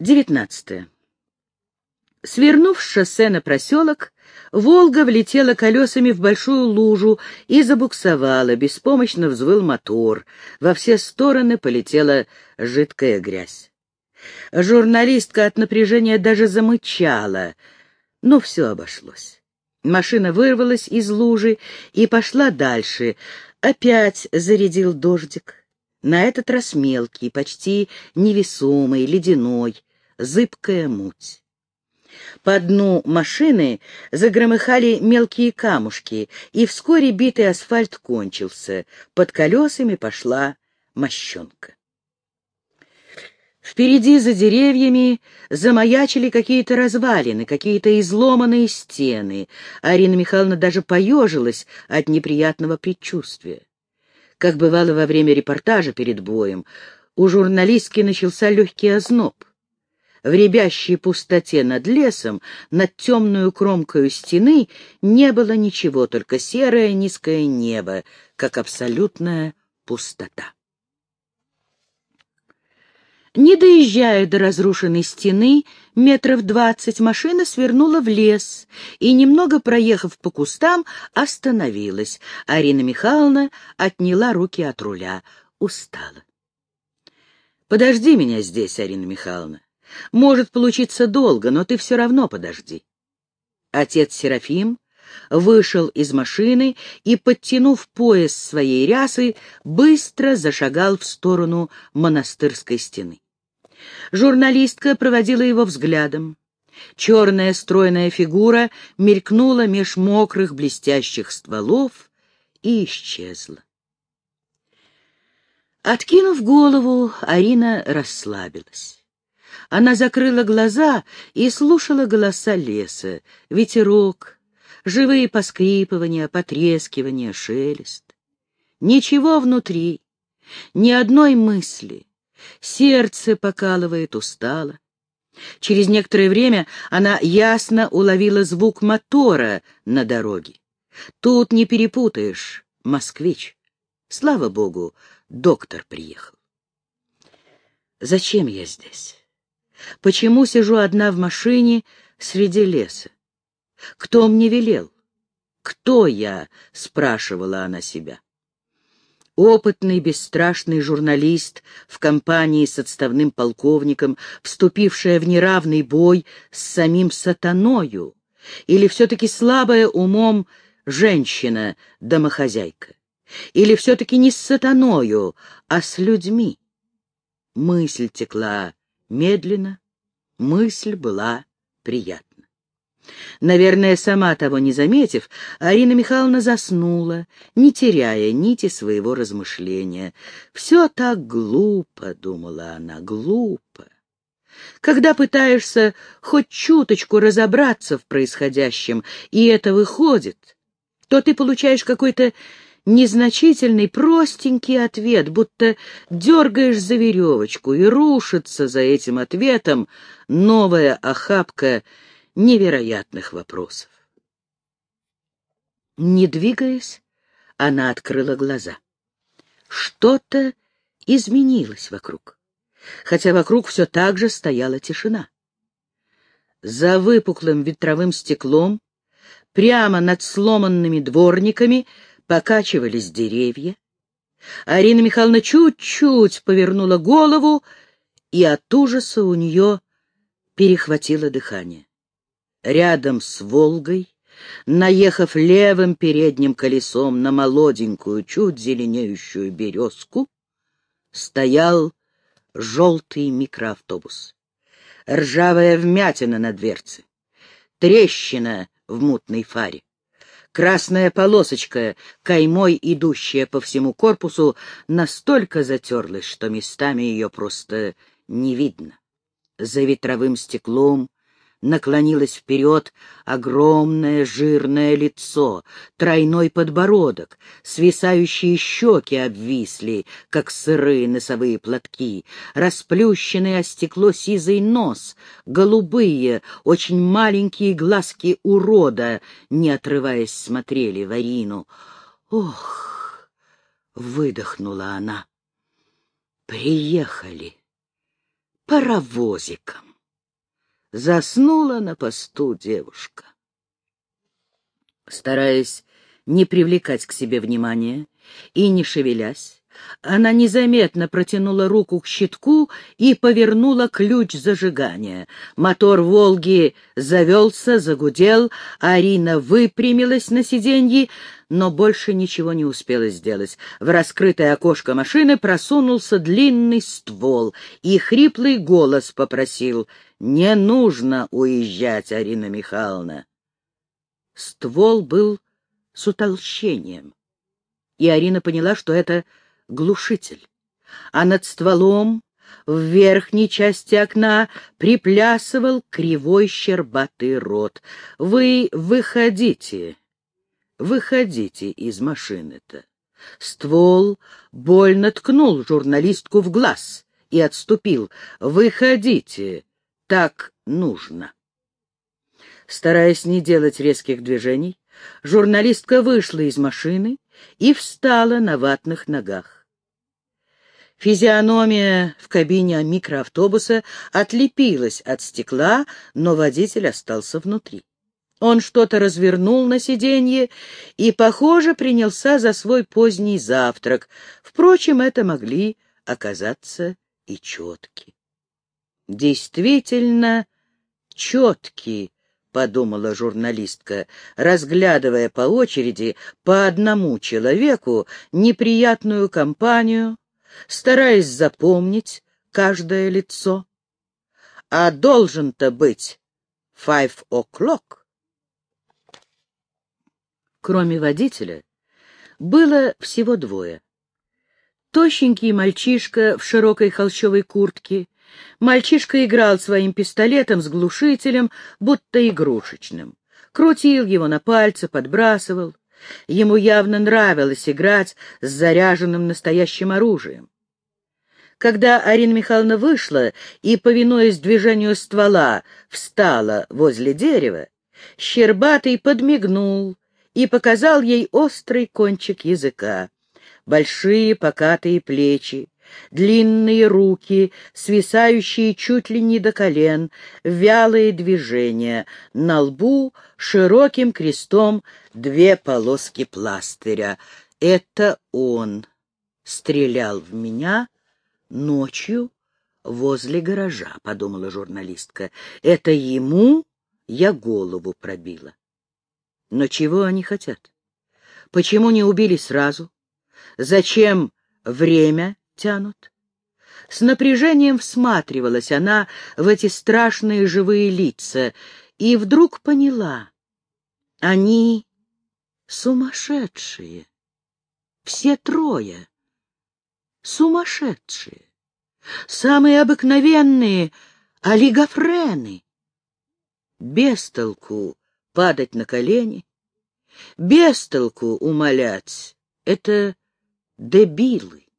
Девятнадцатое. Свернув с шоссе на проселок, «Волга» влетела колесами в большую лужу и забуксовала, беспомощно взвыл мотор. Во все стороны полетела жидкая грязь. Журналистка от напряжения даже замычала, но все обошлось. Машина вырвалась из лужи и пошла дальше. Опять зарядил дождик. На этот раз мелкий, почти невесомый, ледяной зыбкая муть. По дну машины загромыхали мелкие камушки, и вскоре битый асфальт кончился. Под колесами пошла мощенка. Впереди за деревьями замаячили какие-то развалины, какие-то изломанные стены. Арина Михайловна даже поежилась от неприятного предчувствия. Как бывало во время репортажа перед боем, у журналистки начался легкий озноб в рябящей пустоте над лесом, над темную кромкою стены, не было ничего, только серое низкое небо, как абсолютная пустота. Не доезжая до разрушенной стены, метров двадцать машина свернула в лес и, немного проехав по кустам, остановилась. Арина Михайловна отняла руки от руля. Устала. «Подожди меня здесь, Арина Михайловна. Может получиться долго, но ты все равно подожди. Отец Серафим вышел из машины и, подтянув пояс своей рясы, быстро зашагал в сторону монастырской стены. Журналистка проводила его взглядом. Черная стройная фигура мелькнула меж мокрых блестящих стволов и исчезла. Откинув голову, Арина расслабилась. Она закрыла глаза и слушала голоса леса, ветерок, живые поскрипывания, потрескивания, шелест. Ничего внутри, ни одной мысли. Сердце покалывает устало. Через некоторое время она ясно уловила звук мотора на дороге. Тут не перепутаешь, москвич. Слава богу, доктор приехал. Зачем я здесь? Почему сижу одна в машине среди леса? Кто мне велел? Кто я? — спрашивала она себя. Опытный, бесстрашный журналист в компании с отставным полковником, вступившая в неравный бой с самим сатаною, или все-таки слабая умом женщина-домохозяйка, или все-таки не с сатаною, а с людьми. Мысль текла медленно, мысль была приятна. Наверное, сама того не заметив, Арина Михайловна заснула, не теряя нити своего размышления. «Все так глупо», — думала она, — «глупо». Когда пытаешься хоть чуточку разобраться в происходящем, и это выходит, то ты получаешь какой-то незначительный, простенький ответ, будто дергаешь за веревочку, и рушится за этим ответом новая охапка невероятных вопросов. Не двигаясь, она открыла глаза. Что-то изменилось вокруг, хотя вокруг все так же стояла тишина. За выпуклым ветровым стеклом, прямо над сломанными дворниками, покачивались деревья. Арина Михайловна чуть-чуть повернула голову, и от ужаса у нее перехватило дыхание. Рядом с Волгой, наехав левым передним колесом на молоденькую, чуть зеленеющую березку, стоял желтый микроавтобус. Ржавая вмятина на дверце, трещина в мутной фаре. Красная полосочка, каймой идущая по всему корпусу, настолько затерлась, что местами ее просто не видно. За ветровым стеклом наклонилось вперед огромное жирное лицо, тройной подбородок, свисающие щеки обвисли, как сырые носовые платки, расплющенный о стекло сизый нос, голубые, очень маленькие глазки урода, не отрываясь, смотрели в Арину. «Ох!» — выдохнула она. «Приехали паровозиком». Заснула на посту девушка. Стараясь не привлекать к себе внимания и не шевелясь, она незаметно протянула руку к щитку и повернула ключ зажигания. Мотор «Волги» завелся, загудел, Арина выпрямилась на сиденье, но больше ничего не успела сделать. В раскрытое окошко машины просунулся длинный ствол, и хриплый голос попросил «Не нужно уезжать, Арина Михайловна». Ствол был с утолщением, и Арина поняла, что это глушитель, а над стволом в верхней части окна приплясывал кривой щербатый рот. «Вы выходите, выходите из машины-то». Ствол больно ткнул журналистку в глаз и отступил. «Выходите, так нужно». Стараясь не делать резких движений, журналистка вышла из машины и встала на ватных ногах. Физиономия в кабине микроавтобуса отлепилась от стекла, но водитель остался внутри. Он что-то развернул на сиденье и, похоже, принялся за свой поздний завтрак. Впрочем, это могли оказаться и четки. Действительно, четкие, — подумала журналистка, разглядывая по очереди по одному человеку неприятную компанию, стараясь запомнить каждое лицо. А должен-то быть five o'clock. Кроме водителя, было всего двое. Тощенький мальчишка в широкой холщовой куртке. Мальчишка играл своим пистолетом с глушителем, будто игрушечным. Крутил его на пальце, подбрасывал. Ему явно нравилось играть с заряженным настоящим оружием. Когда Арина Михайловна вышла и, повинуясь движению ствола, встала возле дерева, Щербатый подмигнул и показал ей острый кончик языка. Большие покатые плечи, длинные руки, свисающие чуть ли не до колен, вялые движения, на лбу широким крестом две полоски пластыря. Это он стрелял в меня ночью возле гаража, — подумала журналистка. Это ему я голову пробила. Но чего они хотят? Почему не убили сразу? Зачем время тянут? С напряжением всматривалась она в эти страшные живые лица и вдруг поняла. Они сумасшедшие. Все трое. Сумасшедшие. Самые обыкновенные олигофрены. Без толку падать на колени, без толку умолять. Это дебилы.